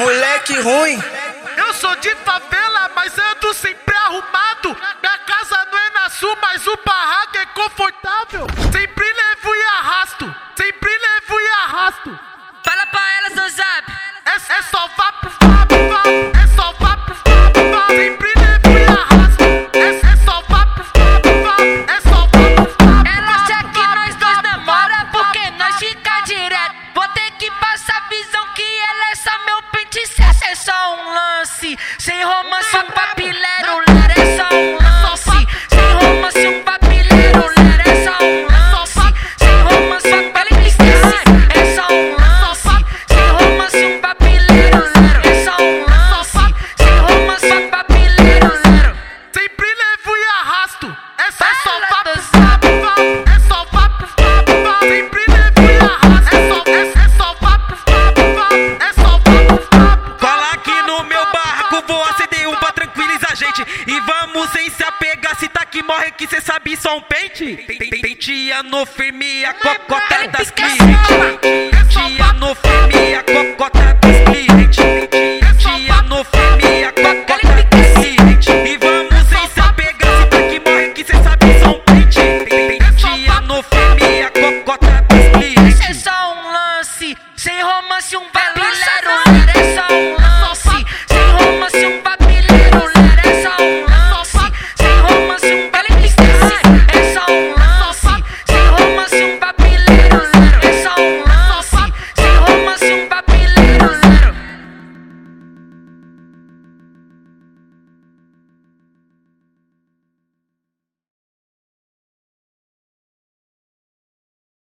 Moleque ruim. Eu sou de favela, mas ando sempre arrumado. Minha casa não é na sul, mas o barraco é confortável. Say how much fuck papi frente. E vamos sem se apegar. Se tá que morre, que cê sabe só um pente. Tentia no firme, a cocota das é clientes. Tentia no firme, a cocota das clientes. Tentia no firme, a cocota das clientes. E vamos sem se apegar. Se tá que morre, que cê sabe só um pente. Tentia no firme, a cocota das clientes. É só um lance, sem romance, um balanço. É só um lance.